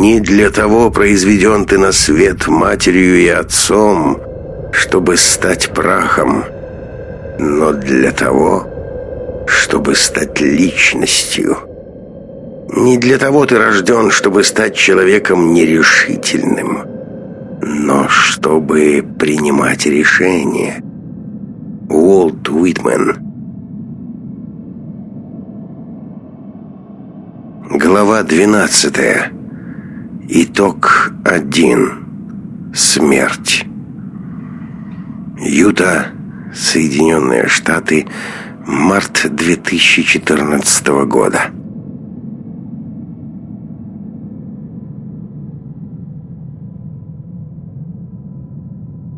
Не для того произведен ты на свет матерью и отцом, чтобы стать прахом, но для того, чтобы стать личностью. Не для того ты рожден, чтобы стать человеком нерешительным, но чтобы принимать решения. Уолт Уитмен Глава двенадцатая. Итог один. Смерть. Юта, Соединенные Штаты, март 2014 года.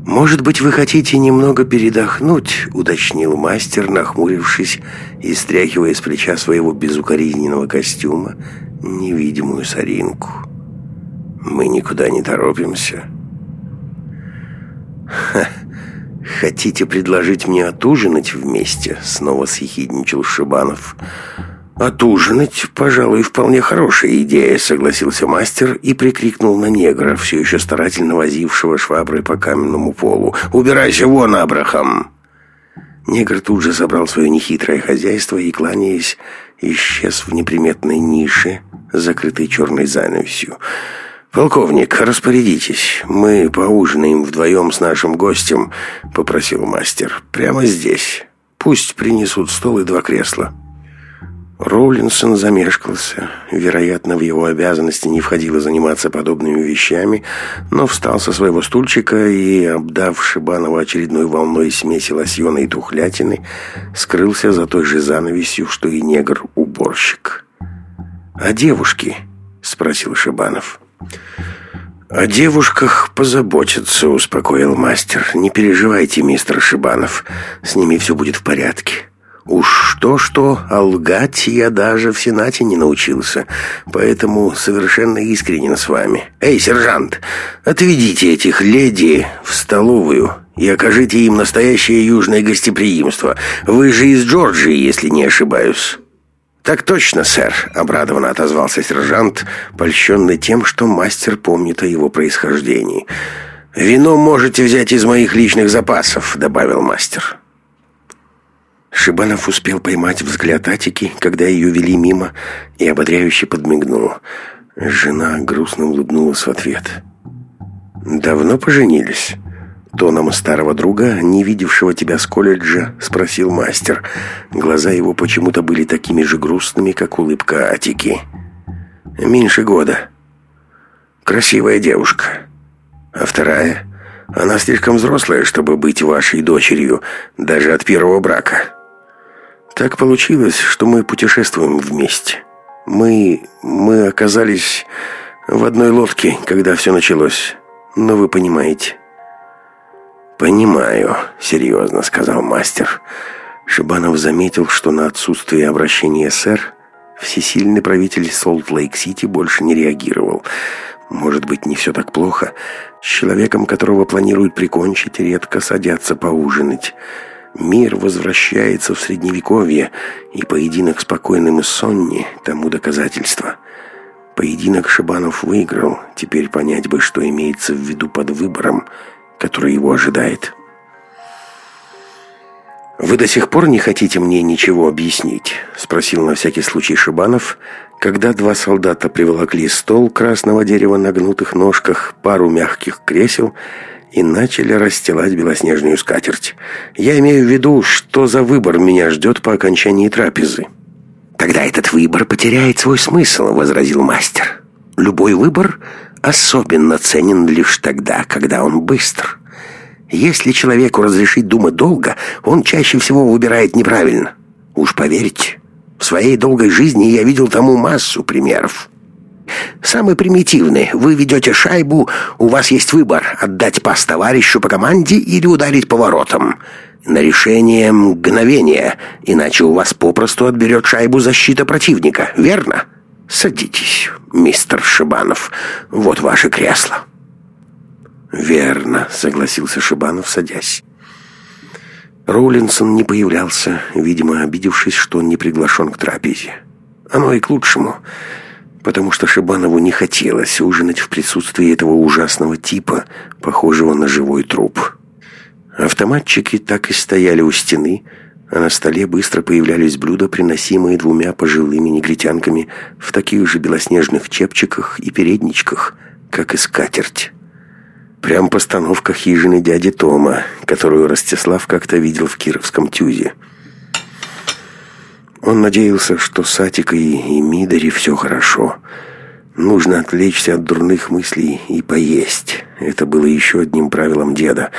«Может быть, вы хотите немного передохнуть?» — уточнил мастер, нахмурившись и стряхивая с плеча своего безукоризненного костюма невидимую соринку. Мы никуда не торопимся. Ха, хотите предложить мне отужинать вместе? Снова съехидничал Шибанов. «Отужинать, пожалуй, вполне хорошая идея», — согласился мастер и прикрикнул на негра, все еще старательно возившего шваброй по каменному полу. «Убирайся вон, Абрахам!» Негр тут же собрал свое нехитрое хозяйство и, кланяясь, исчез в неприметной нише, закрытой черной занавесью. «Полковник, распорядитесь. Мы поужинаем вдвоем с нашим гостем», — попросил мастер. «Прямо здесь. Пусть принесут стол и два кресла». Роулинсон замешкался. Вероятно, в его обязанности не входило заниматься подобными вещами, но встал со своего стульчика и, обдав Шибанова очередной волной смеси лосьона и тухлятины, скрылся за той же занавесью, что и негр-уборщик. «А девушки?» — спросил Шибанов. «О девушках позаботиться», — успокоил мастер. «Не переживайте, мистер Шибанов, с ними все будет в порядке». Уж что-что, а лгать я даже в Сенате не научился, поэтому совершенно искренен с вами. Эй, сержант, отведите этих леди в столовую и окажите им настоящее южное гостеприимство. Вы же из Джорджии, если не ошибаюсь». «Так точно, сэр», — обрадованно отозвался сержант, польщенный тем, что мастер помнит о его происхождении. «Вино можете взять из моих личных запасов», — добавил мастер. Шибанов успел поймать взгляд Атики, когда ее вели мимо, и ободряюще подмигнул. Жена грустно улыбнулась в ответ. «Давно поженились?» Тоном старого друга, не видевшего тебя с колледжа, спросил мастер. Глаза его почему-то были такими же грустными, как улыбка Атики. «Меньше года. Красивая девушка. А вторая? Она слишком взрослая, чтобы быть вашей дочерью, даже от первого брака. Так получилось, что мы путешествуем вместе. Мы... мы оказались в одной лодке, когда все началось. Но вы понимаете». «Понимаю», — серьезно сказал мастер. Шибанов заметил, что на отсутствие обращения «сэр» всесильный правитель Солт-Лейк-Сити больше не реагировал. Может быть, не все так плохо. С человеком, которого планируют прикончить, редко садятся поужинать. Мир возвращается в Средневековье, и поединок с покойным и Сонни тому доказательство. Поединок Шибанов выиграл, теперь понять бы, что имеется в виду под выбором — который его ожидает. «Вы до сих пор не хотите мне ничего объяснить?» — спросил на всякий случай Шибанов, когда два солдата приволокли стол красного дерева на гнутых ножках, пару мягких кресел и начали расстилать белоснежную скатерть. «Я имею в виду, что за выбор меня ждет по окончании трапезы». «Тогда этот выбор потеряет свой смысл», — возразил мастер. «Любой выбор особенно ценен лишь тогда, когда он быстр. Если человеку разрешить думать долго, он чаще всего выбирает неправильно. Уж поверьте, в своей долгой жизни я видел тому массу примеров. Самый примитивный. Вы ведете шайбу, у вас есть выбор – отдать пас товарищу по команде или ударить поворотом. На решение мгновение, иначе у вас попросту отберет шайбу защита противника, верно? Садитесь, мистер Шибанов. Вот ваше кресло. Верно, согласился Шибанов, садясь. Роулинсон не появлялся, видимо, обидевшись, что он не приглашен к трапезе. Оно и к лучшему. потому что Шибанову не хотелось ужинать в присутствии этого ужасного типа, похожего на живой труп. Автоматчики так и стояли у стены, а на столе быстро появлялись блюда, приносимые двумя пожилыми негритянками в таких же белоснежных чепчиках и передничках, как и скатерть. Прям постановка хижины дяди Тома, которую Ростислав как-то видел в Кировском тюзе. Он надеялся, что с Атикой и Мидори все хорошо. Нужно отвлечься от дурных мыслей и поесть. Это было еще одним правилом деда.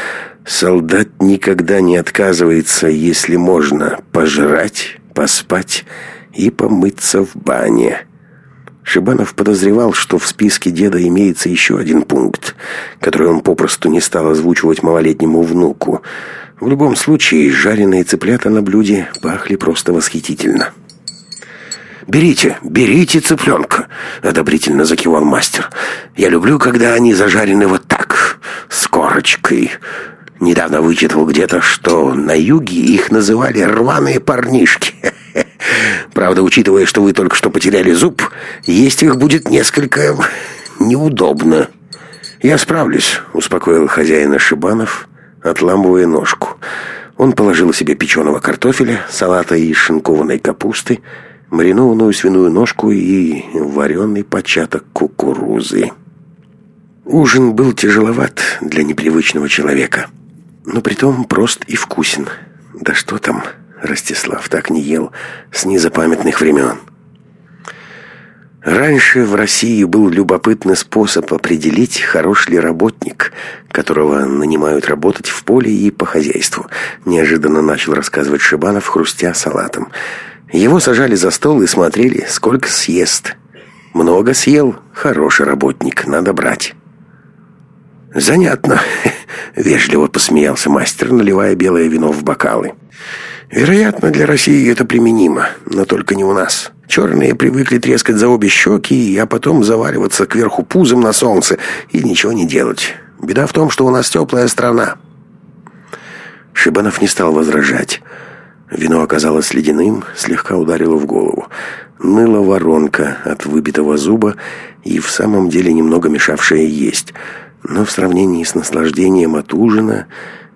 Солдат никогда не отказывается, если можно, пожрать, поспать и помыться в бане. Шибанов подозревал, что в списке деда имеется еще один пункт, который он попросту не стал озвучивать малолетнему внуку. В любом случае, жареные цыплята на блюде пахли просто восхитительно. «Берите, берите цыпленка!» — одобрительно закивал мастер. «Я люблю, когда они зажарены вот так, с корочкой. Недавно вычитал где-то, что на юге их называли «рваные парнишки». Правда, учитывая, что вы только что потеряли зуб, есть их будет несколько неудобно. «Я справлюсь», — успокоил хозяина Шибанов, отламывая ножку. Он положил себе печеного картофеля, салата из шинкованной капусты, маринованную свиную ножку и вареный початок кукурузы. Ужин был тяжеловат для непривычного человека — но притом прост и вкусен. Да что там, Ростислав так не ел с незапамятных времен. Раньше в России был любопытный способ определить, хорош ли работник, которого нанимают работать в поле и по хозяйству. Неожиданно начал рассказывать Шибанов, хрустя салатом. Его сажали за стол и смотрели, сколько съест. Много съел, хороший работник, надо брать. «Занятно», — вежливо посмеялся мастер, наливая белое вино в бокалы. «Вероятно, для России это применимо, но только не у нас. Черные привыкли трескать за обе щеки, а потом заваливаться кверху пузом на солнце и ничего не делать. Беда в том, что у нас теплая страна». Шибанов не стал возражать. Вино оказалось ледяным, слегка ударило в голову. Ныла воронка от выбитого зуба и в самом деле немного мешавшая есть — но в сравнении с наслаждением от ужина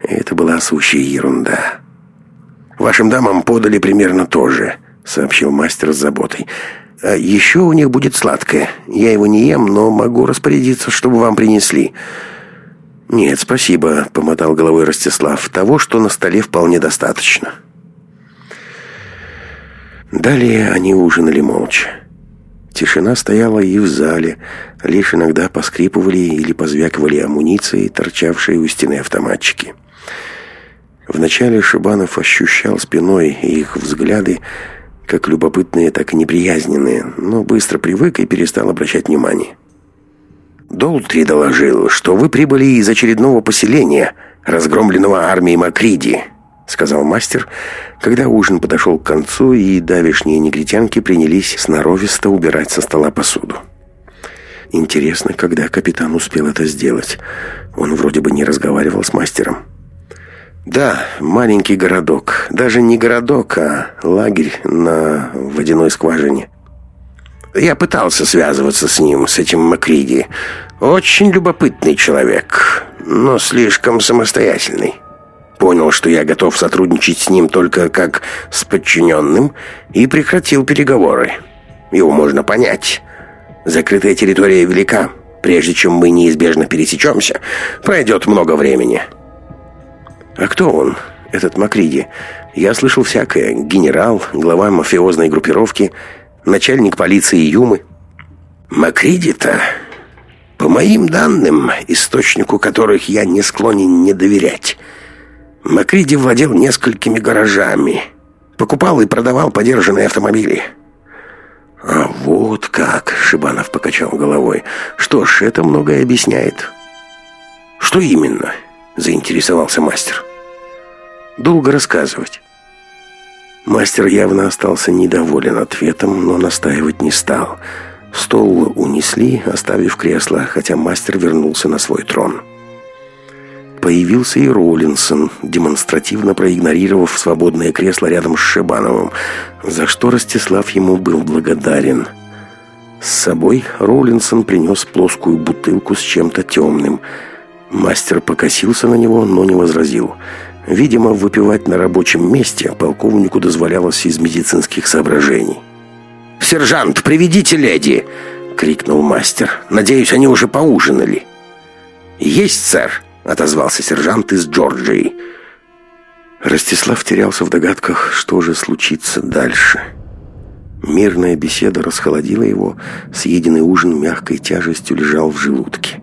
это была сущая ерунда. «Вашим дамам подали примерно то же», — сообщил мастер с заботой. «А еще у них будет сладкое. Я его не ем, но могу распорядиться, чтобы вам принесли». «Нет, спасибо», — помотал головой Ростислав. «Того, что на столе, вполне достаточно». Далее они ужинали молча. Тишина стояла и в зале, лишь иногда поскрипывали или позвякивали амуниции, торчавшие у стены автоматчики. Вначале Шибанов ощущал спиной их взгляды, как любопытные, так и неприязненные, но быстро привык и перестал обращать внимание. «Долтри доложил, что вы прибыли из очередного поселения, разгромленного армией Макриди», — сказал мастер, когда ужин подошел к концу, и давишние негритянки принялись сноровисто убирать со стола посуду. Интересно, когда капитан успел это сделать. Он вроде бы не разговаривал с мастером. Да, маленький городок. Даже не городок, а лагерь на водяной скважине. Я пытался связываться с ним, с этим Макриди. Очень любопытный человек, но слишком самостоятельный. Понял, что я готов сотрудничать с ним только как с подчиненным, и прекратил переговоры. Его можно понять. Закрытая территория велика. Прежде чем мы неизбежно пересечемся, пройдет много времени. А кто он, этот Макриди? Я слышал всякое. Генерал, глава мафиозной группировки, начальник полиции Юмы. Макриди-то, по моим данным, источнику которых я не склонен не доверять, Макриди владел несколькими гаражами. Покупал и продавал подержанные автомобили. «А вот как!» — Шибанов покачал головой. «Что ж, это многое объясняет». «Что именно?» — заинтересовался мастер. «Долго рассказывать». Мастер явно остался недоволен ответом, но настаивать не стал. Стол унесли, оставив кресло, хотя мастер вернулся на свой трон. Появился и Роллинсон, демонстративно проигнорировав свободное кресло рядом с Шибановым, за что Ростислав ему был благодарен. С собой Роулинсон принес плоскую бутылку с чем-то темным. Мастер покосился на него, но не возразил. Видимо, выпивать на рабочем месте полковнику дозволялось из медицинских соображений. «Сержант, приведите леди!» — крикнул мастер. «Надеюсь, они уже поужинали». «Есть, сэр!» — отозвался сержант из Джорджии. Ростислав терялся в догадках, что же случится дальше. Мирная беседа расхолодила его, съеденный ужин мягкой тяжестью лежал в желудке.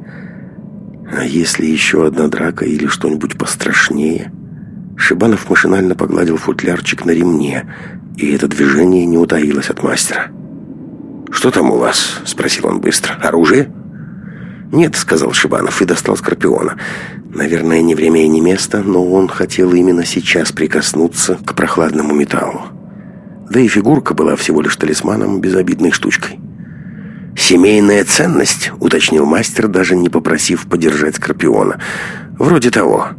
А если еще одна драка или что-нибудь пострашнее? Шибанов машинально погладил футлярчик на ремне, и это движение не утаилось от мастера. «Что там у вас?» — спросил он быстро. «Оружие?» «Нет», — сказал Шибанов и достал Скорпиона. Наверное, не время и не место, но он хотел именно сейчас прикоснуться к прохладному металлу. Да и фигурка была всего лишь талисманом, безобидной штучкой. «Семейная ценность», — уточнил мастер, даже не попросив подержать Скорпиона. «Вроде того».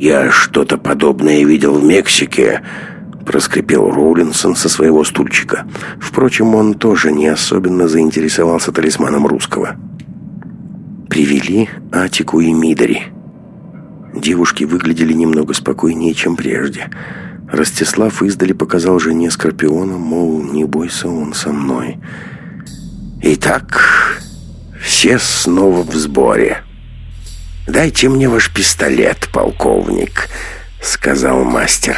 «Я что-то подобное видел в Мексике», — проскрипел Роулинсон со своего стульчика. Впрочем, он тоже не особенно заинтересовался талисманом русского. Привели Атику и Мидори. Девушки выглядели немного спокойнее, чем прежде. Ростислав издали показал жене Скорпиона, мол, не бойся, он со мной. «Итак, все снова в сборе. Дайте мне ваш пистолет, полковник», — сказал мастер.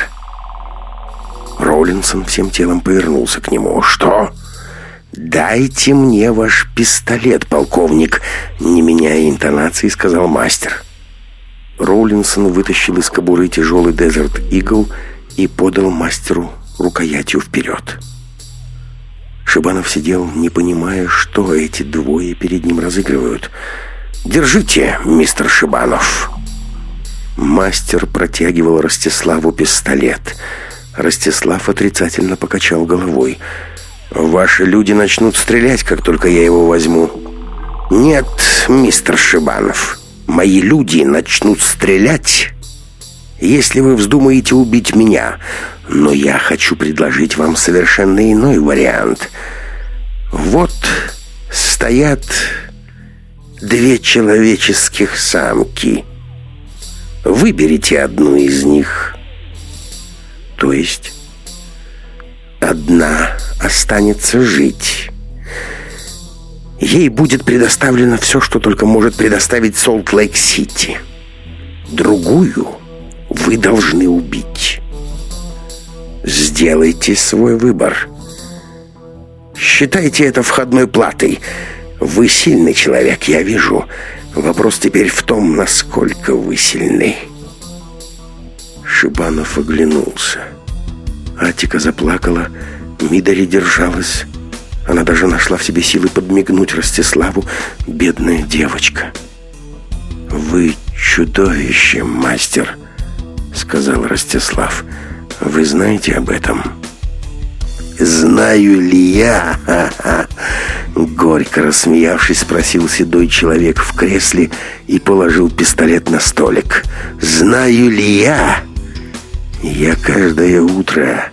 Роллинсон всем телом повернулся к нему. «Что?» «Дайте мне ваш пистолет, полковник», — не меняя интонации, сказал мастер. Роулинсон вытащил из кобуры тяжелый Desert Eagle и подал мастеру рукоятью вперед. Шибанов сидел, не понимая, что эти двое перед ним разыгрывают. «Держите, мистер Шибанов!» Мастер протягивал Ростиславу пистолет. Ростислав отрицательно покачал головой – Ваши люди начнут стрелять, как только я его возьму. Нет, мистер Шибанов, мои люди начнут стрелять, если вы вздумаете убить меня. Но я хочу предложить вам совершенно иной вариант. Вот стоят две человеческих самки. Выберите одну из них. То есть одна останется жить. Ей будет предоставлено все, что только может предоставить Солт-Лейк-Сити. Другую вы должны убить. Сделайте свой выбор. Считайте это входной платой. Вы сильный человек, я вижу. Вопрос теперь в том, насколько вы сильны. Шибанов оглянулся. Атика заплакала, Мидари держалась. Она даже нашла в себе силы подмигнуть Ростиславу, бедная девочка. «Вы чудовище, мастер», — сказал Ростислав. «Вы знаете об этом?» «Знаю ли я?» Горько рассмеявшись, спросил седой человек в кресле и положил пистолет на столик. «Знаю ли я?» «Я каждое утро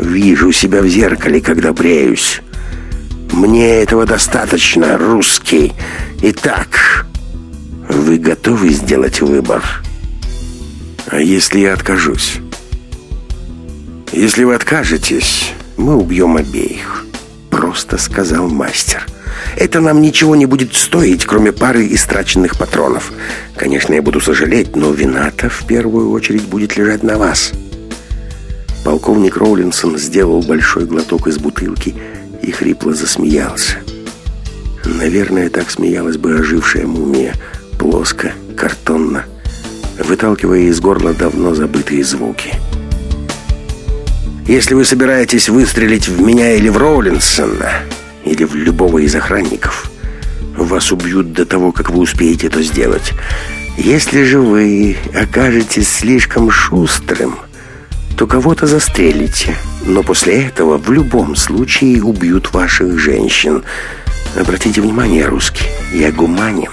Вижу себя в зеркале, когда бреюсь. Мне этого достаточно, русский. Итак, вы готовы сделать выбор? А если я откажусь? Если вы откажетесь, мы убьем обеих. Просто сказал мастер. Это нам ничего не будет стоить, кроме пары истраченных патронов. Конечно, я буду сожалеть, но вина-то в первую очередь будет лежать на вас. Полковник Роулинсон сделал большой глоток из бутылки и хрипло засмеялся. Наверное, так смеялась бы ожившая мумия, плоско, картонно, выталкивая из горла давно забытые звуки. «Если вы собираетесь выстрелить в меня или в Роулинсона, или в любого из охранников, вас убьют до того, как вы успеете это сделать. Если же вы окажетесь слишком шустрым...» то кого-то застрелите. Но после этого в любом случае убьют ваших женщин. Обратите внимание, русский, я гуманин.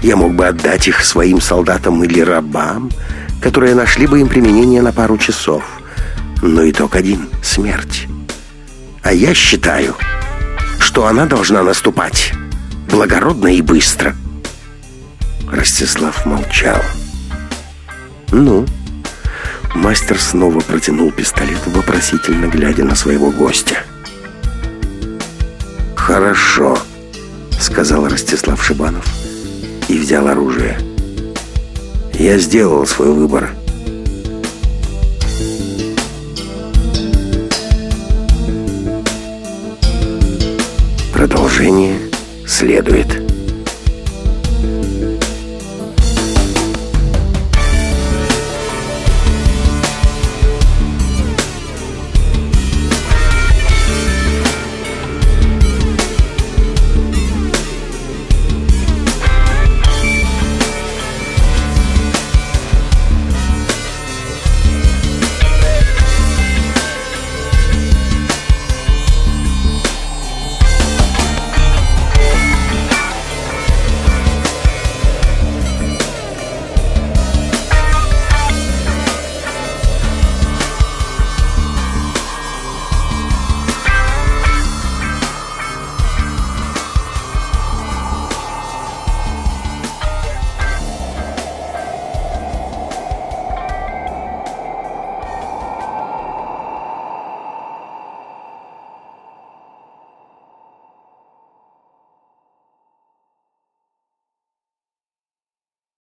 Я мог бы отдать их своим солдатам или рабам, которые нашли бы им применение на пару часов. Но итог один — смерть. А я считаю, что она должна наступать благородно и быстро. Ростислав молчал. «Ну?» Мастер снова протянул пистолет, вопросительно глядя на своего гостя. «Хорошо», — сказал Ростислав Шибанов и взял оружие. «Я сделал свой выбор». Продолжение следует.